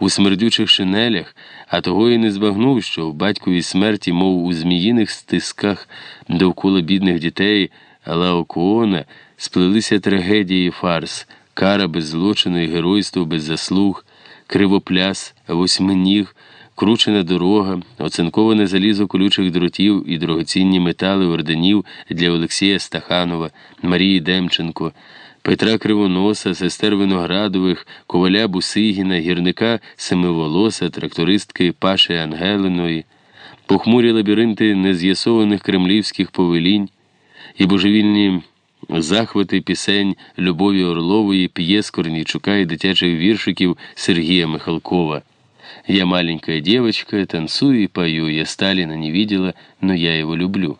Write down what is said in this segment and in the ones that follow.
у смердючих шинелях, а того і не збагнув, що в батьковій смерті, мов у зміїних стисках довкола бідних дітей Лаокоона, сплелися трагедії фарс, кара без злочину і геройство без заслуг, кривопляс, восьминіг, кручена дорога, оцинковане залізо колючих дротів і дорогоцінні метали орденів для Олексія Стаханова, Марії Демченко. Петра Кривоноса, сестер Виноградових, коваля Бусигіна, гірника Семиволоса, трактористки Паші Ангелиної, похмурі лабіринти нез'ясованих кремлівських повелінь і божевільні захвати пісень Любові Орлової, п'єс Корнійчука і дитячих віршиків Сергія Михалкова. Я маленькая девочка, танцую и пою, я Сталина не видела, но я его люблю.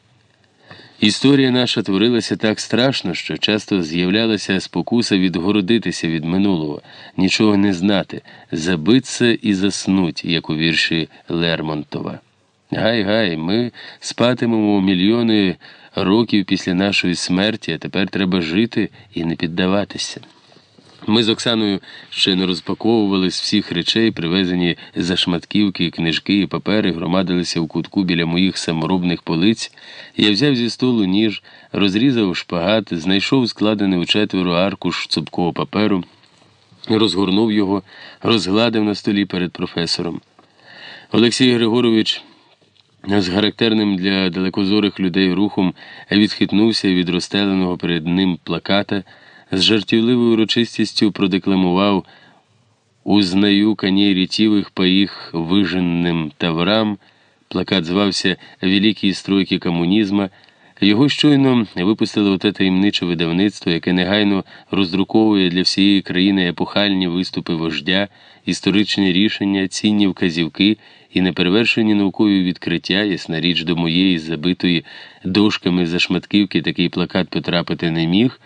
Історія наша творилася так страшно, що часто з'являлася спокуса відгородитися від минулого, нічого не знати, забиться і заснуть, як у вірші Лермонтова. Гай, гай, ми спатимемо мільйони років після нашої смерті, а тепер треба жити і не піддаватися. Ми з Оксаною ще не розпаковували з всіх речей, привезені за шматківки, книжки і папери, громадилися в кутку біля моїх саморобних полиць. Я взяв зі столу ніж, розрізав шпагат, знайшов складений у четверо аркуш цупкого паперу, розгорнув його, розгладив на столі перед професором. Олексій Григорович з характерним для далекозорих людей рухом відхитнувся від розстеленого перед ним плаката з жартівливою урочистістю продекламував Узнаю коней рітівих по їх виженним таврам. Плакат звався Великі стройки комунізма. Його щойно випустили оте таємниче видавництво, яке негайно роздруковує для всієї країни епохальні виступи вождя, історичні рішення, цінні вказівки і неперевершені наукові відкриття, ясна річ до моєї забитої дошками за шматківки такий плакат потрапити не міг.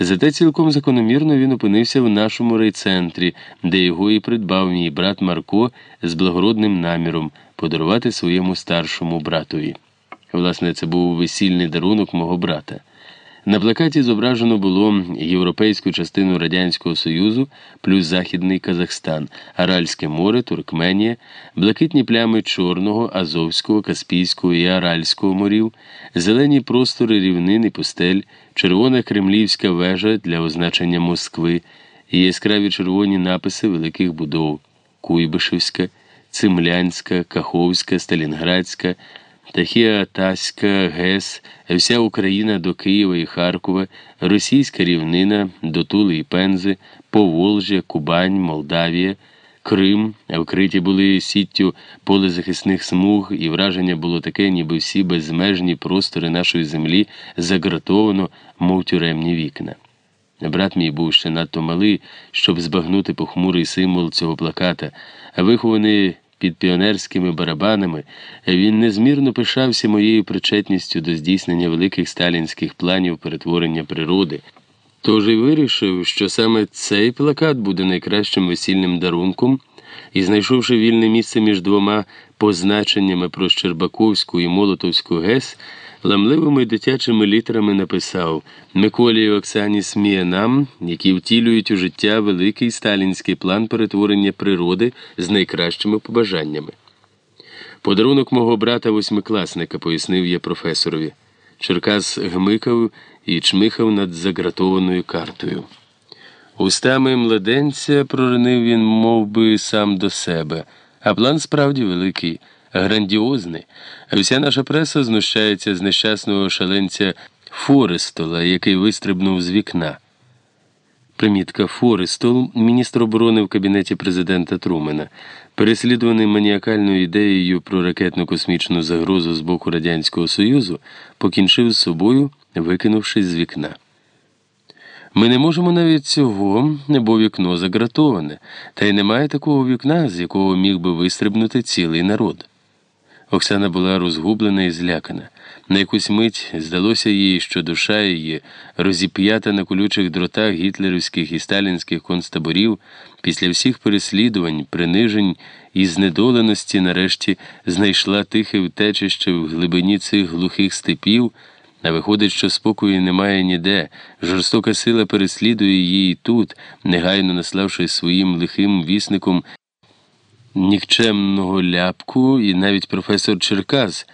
Зате цілком закономірно він опинився в нашому райцентрі, де його і придбав мій брат Марко з благородним наміром подарувати своєму старшому братові. Власне, це був весільний дарунок мого брата. На плакаті зображено було європейську частину Радянського Союзу плюс Західний Казахстан, Аральське море, Туркменія, блакитні плями Чорного, Азовського, Каспійського і Аральського морів, зелені простори рівнин і пустель, червона кремлівська вежа для означення Москви і яскраві червоні написи великих будов Куйбишевська, Цимлянська, Каховська, Сталінградська. Тахія Таська, Гес, вся Україна до Києва і Харкова, російська рівнина до Тули і Пензи, Поволжя, Кубань, Молдавія, Крим, вкриті були сіттю полезахисних смуг, і враження було таке, ніби всі безмежні простори нашої землі загратовано, мов тюремні вікна. Брат мій був ще надто малий, щоб збагнути похмурий символ цього плаката, вихований під піонерськими барабанами, він незмірно пишався моєю причетністю до здійснення великих сталінських планів перетворення природи. Тож і вирішив, що саме цей плакат буде найкращим весільним дарунком, і, знайшовши вільне місце між двома позначеннями про Щербаковську і Молотовську ГЕС, ламливими дитячими літерами написав Миколі і Оксані Сміянам, які втілюють у життя великий сталінський план перетворення природи з найкращими побажаннями. Подарунок мого брата восьмикласника, пояснив я професорові. Черкас гмикав і чмихав над загратованою картою. Устами младенця проринив він мов би, сам до себе, а план справді великий грандіозний. Вся наша преса знущається з нещасного шаленця Форестола, який вистрибнув з вікна. Примітка Форестол, міністр оборони в кабінеті президента Трумена, переслідуваний маніакальною ідеєю про ракетно-космічну загрозу з боку Радянського Союзу, покінчив з собою, викинувшись з вікна. Ми не можемо навіть цього, бо вікно загратоване, та й немає такого вікна, з якого міг би вистрибнути цілий народ. Оксана була розгублена і злякана. На якусь мить здалося їй, що душа її, розіп'ята на колючих дротах гітлерівських і сталінських концтаборів, після всіх переслідувань, принижень і знедоленості, нарешті, знайшла тихе втечище в глибині цих глухих степів. А виходить, що спокою немає ніде. Жорстока сила переслідує її тут, негайно наславши своїм лихим вісником нікчемного ляпку, і навіть професор Черкас